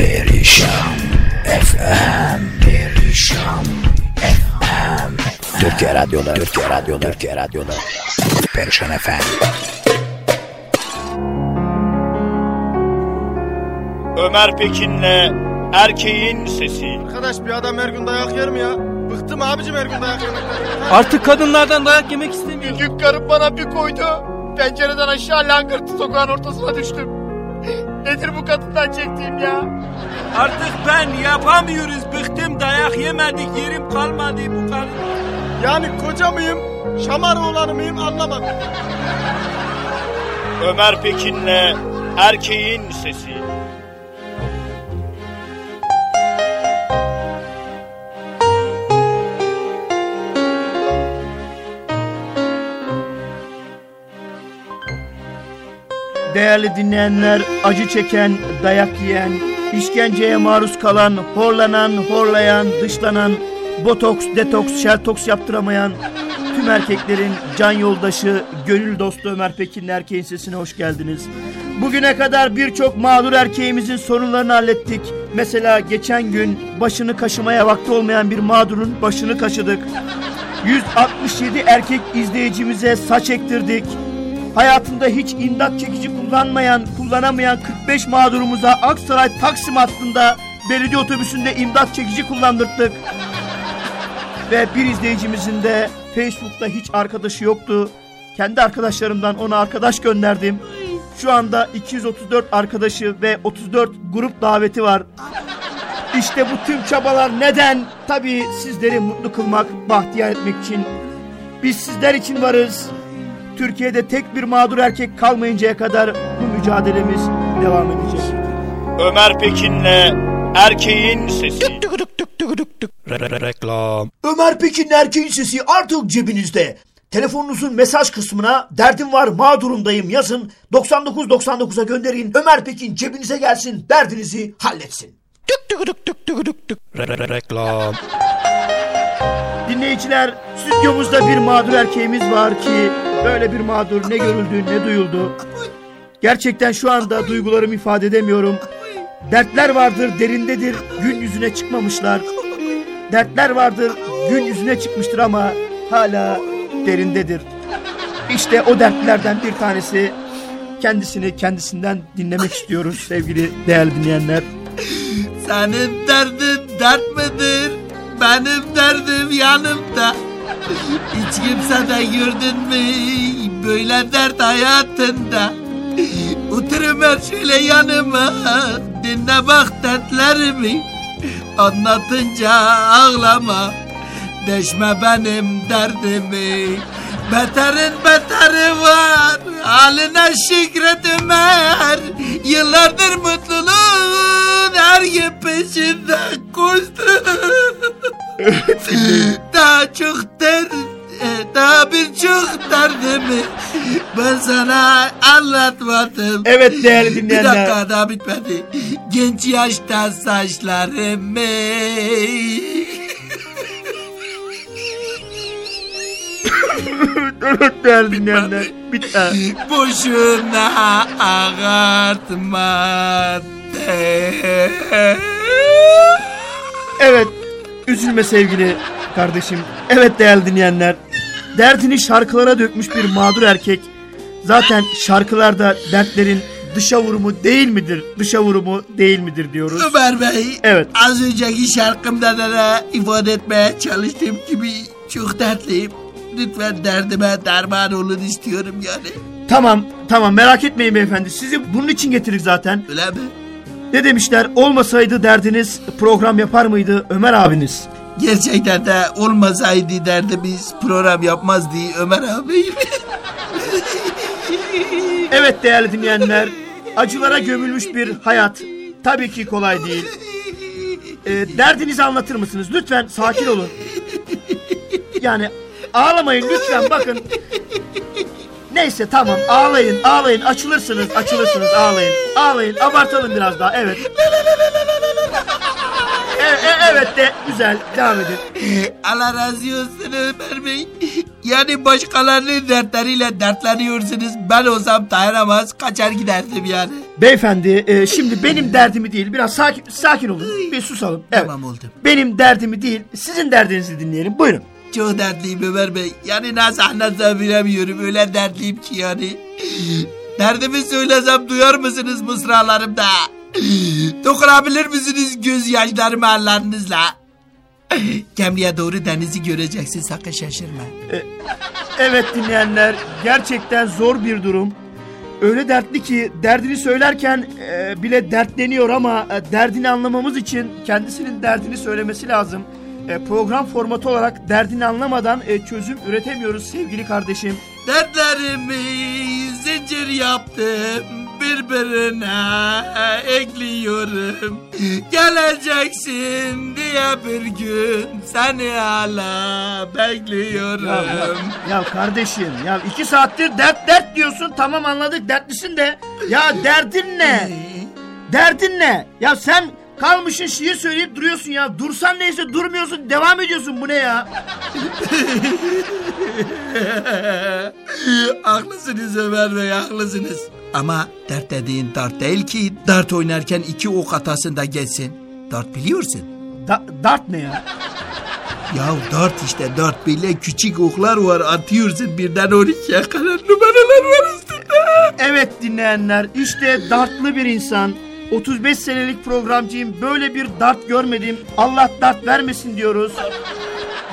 Perişan FM Perişan FM Türkiye Radyo'da Türkiye Radyo'da Türkiye Radyo'da Perişan FM Ömer Pekin'le erkeğin sesi. Arkadaş bir adam her gün dayak yer mi ya? Bıktım abicim her gün dayak yemekten. Artık kadınlardan dayak yemek istemiyorum. Gün karım bana bir koydu. Pencereden aşağı langırtı sokağın ortasına düştüm. Nedir bu kadından çektiğim ya? Artık ben yapamıyoruz. Bıktım dayak yemedik. Yerim kalmadı bu kadın. Yani koca mıyım, şamar oğlanı mıyım anlamadım. Ömer Pekin'le erkeğin sesi. Değerli dinleyenler, acı çeken, dayak yiyen, işkenceye maruz kalan, horlanan, horlayan, dışlanan, botoks, detoks, şertoks yaptıramayan tüm erkeklerin can yoldaşı, gönül dostu Ömer Pekin'in erkeğin sesine hoş geldiniz. Bugüne kadar birçok mağdur erkeğimizin sorunlarını hallettik. Mesela geçen gün başını kaşımaya vakti olmayan bir mağdurun başını kaşıdık. 167 erkek izleyicimize saç ektirdik. Hayatında hiç imdat çekici kullanmayan, kullanamayan 45 mağdurumuza Aksaray Taksim hattında belediye otobüsünde imdat çekici kullandırdık. Ve bir izleyicimizin de Facebook'ta hiç arkadaşı yoktu. Kendi arkadaşlarımdan ona arkadaş gönderdim. Şu anda 234 arkadaşı ve 34 grup daveti var. İşte bu tüm çabalar neden? Tabii sizleri mutlu kılmak, bahtiyar etmek için. Biz sizler için varız. Türkiye'de tek bir mağdur erkek kalmayıncaya kadar bu mücadelemiz devam edecek. Ömer Pekin'le erkeğin sesi. Reklam Ömer Pekin'in erkeğin sesi artık cebinizde. Telefonunuzun mesaj kısmına derdim var mağdurumdayım yazın 9999'a gönderin Ömer Pekin cebinize gelsin derdinizi halletsin. Reklam Dinleyiciler stüdyomuzda bir mağdur erkeğimiz var ki böyle bir mağdur ne görüldü ne duyuldu. Gerçekten şu anda duygularımı ifade edemiyorum. Dertler vardır derindedir gün yüzüne çıkmamışlar. Dertler vardır gün yüzüne çıkmıştır ama hala derindedir. İşte o dertlerden bir tanesi kendisini kendisinden dinlemek istiyoruz sevgili değerli dinleyenler. Senin derdin dert midir? Benim derdim yanımda. Hiç kimse de gördün mü böyle dert hayatında? Otur ver şöyle yanıma dinle bak dertlerimi. Anlatınca ağlama deşme benim derdimi. Beterin beteri var haline şükret Ömer. Yıllardır mutluluğun her gün peşinden koştu. daha çok der, e, daha birçok derdimi ben sana anlatmadım. Evet değerli Bir dinleyenler. dakika daha bitmedi. Genç yaşta saçlarımı Evet değerli dinleyenler. Bitti. boşuna ağartma. Evet. Üzülme sevgili kardeşim. Evet değerli dinleyenler. Derdini şarkılara dökmüş bir mağdur erkek. Zaten şarkılarda dertlerin dışa vurumu değil midir? Dışa vurumu değil midir diyoruz. Ömer Bey. Evet. Az önceki şarkımda da, da ifade etmeye çalıştığım gibi çok dertliyim. Lütfen derdime derman olun istiyorum yani. Tamam tamam merak etmeyin beyefendi. Sizi bunun için getirdik zaten. Öyle mi? Ne demişler olmasaydı derdiniz program yapar mıydı Ömer abiniz? Gerçekten de olmasaydı derdimiz program yapmazdı Ömer abi. Evet değerli dinleyenler, acılara gömülmüş bir hayat tabii ki kolay değil. Ee, derdinizi anlatır mısınız? Lütfen sakin olun. Yani ağlamayın lütfen bakın. Neyse tamam ağlayın ağlayın açılırsınız açılırsınız ağlayın. Ağlayın abartalım biraz daha evet. E- e- evet de güzel devam edin. Allah razı olsun Ömer Bey. Yani başkalarının dertleriyle dertleniyorsunuz. Ben olsam dayanamaz kaçar giderdim yani. Beyefendi e, şimdi benim derdimi değil biraz sakin sakin olun bir susalım. Evet. Tamam oldu. Benim derdimi değil sizin derdinizi dinleyelim buyurun. Çok dertliyim Ömer Bey. Yani nasıl anlatabiliyorum öyle dertliyim ki yani. Derdimi söylesem duyar mısınız mısralarımda? Dokunabilir misiniz gözyaşlarımı ellerinizle? Gemliğe doğru denizi göreceksin sakın şaşırma. Evet dinleyenler gerçekten zor bir durum. Öyle dertli ki derdini söylerken e, bile dertleniyor ama e, derdini anlamamız için kendisinin derdini söylemesi lazım. E, program formatı olarak derdini anlamadan e, çözüm üretemiyoruz sevgili kardeşim. Dertlerimi zincir yaptım birbirine ekliyorum. Geleceksin diye bir gün seni hala bekliyorum. Ya, ya, ya kardeşim ya iki saattir dert dert diyorsun tamam anladık dertlisin de ya derdin ne? Derdin ne? Ya sen kalmışın şiir söyleyip duruyorsun ya dursan neyse durmuyorsun devam ediyorsun bu ne ya? haklısınız Ömer Bey haklısınız. Ama dert dediğin dart değil ki dart oynarken iki ok atasında geçsin. Dart biliyorsun. Da- dart ne ya? Ya dart işte dart böyle küçük oklar var atıyorsun birden 12'ye kadar numaralar var üstünde. Evet dinleyenler işte dartlı bir insan. 35 senelik programcıyım böyle bir dart görmedim. Allah dart vermesin diyoruz.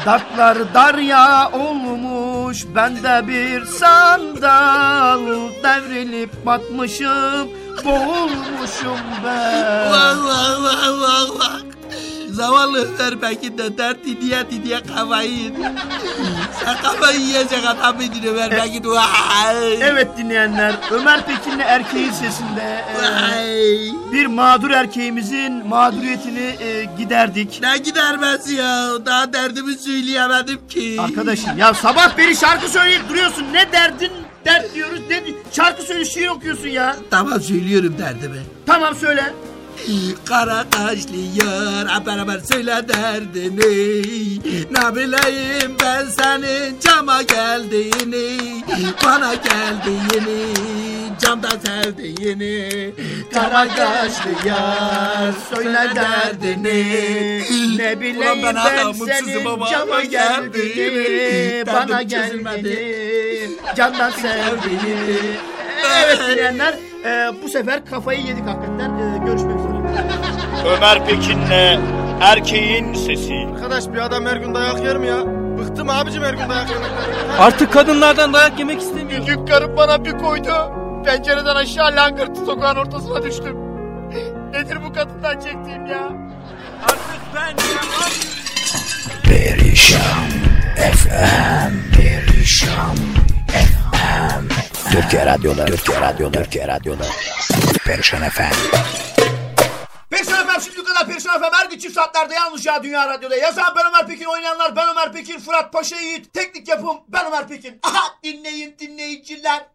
Dartlar darya olmuş ben de bir sandal devrilip batmışım boğulmuşum ben. Vah vah vah. Zavallı Ömer Pekin de dert diye diye kafayı yedi. Sen kafayı yiyecek adam mıydın Ömer Pekin? Vay. Evet dinleyenler Ömer Pekin'le erkeğin sesinde e, bir mağdur erkeğimizin mağduriyetini e, giderdik. Ne gidermez ya. Daha derdimi söyleyemedim ki. Arkadaşım ya sabah beri şarkı söyleyip duruyorsun. Ne derdin dert diyoruz. Ne şarkı söyle şiir okuyorsun ya. Tamam söylüyorum derdimi. Tamam söyle. Kara kaşlı yar beraber söyle derdini Ne bileyim ben senin cama geldiğini Bana geldiğini camda sevdiğini Kara kaşlı yar söyle derdini. Ne bileyim ben ben, senin ama cama ama geldiğini. Bana geldiğini. Candan sevdiğini. Evet dinleyenler e, bu sefer kafayı yedik hakikaten. E. Ömer Pekin'le erkeğin sesi. Arkadaş bir adam her gün dayak yer mi ya? Bıktım abicim her gün dayak yemekten. Artık kadınlardan dayak yemek istemiyorum. Bir gün karım bana bir koydu. Pencereden aşağı langırtı sokağın ortasına düştüm. Nedir bu kadından çektiğim ya? Artık ben Perişan FM Perişan FM Türkiye Radyoları Türkiye Radyoları Türkiye Radyoları Perişan FM Perişan Efem her gün çift saatlerde yalnız ya Dünya Radyo'da. Yazan ben Ömer Pekin, oynayanlar ben Ömer Pekin, Fırat Paşa Yiğit, teknik yapım ben Ömer Pekin. Aha dinleyin dinleyiciler.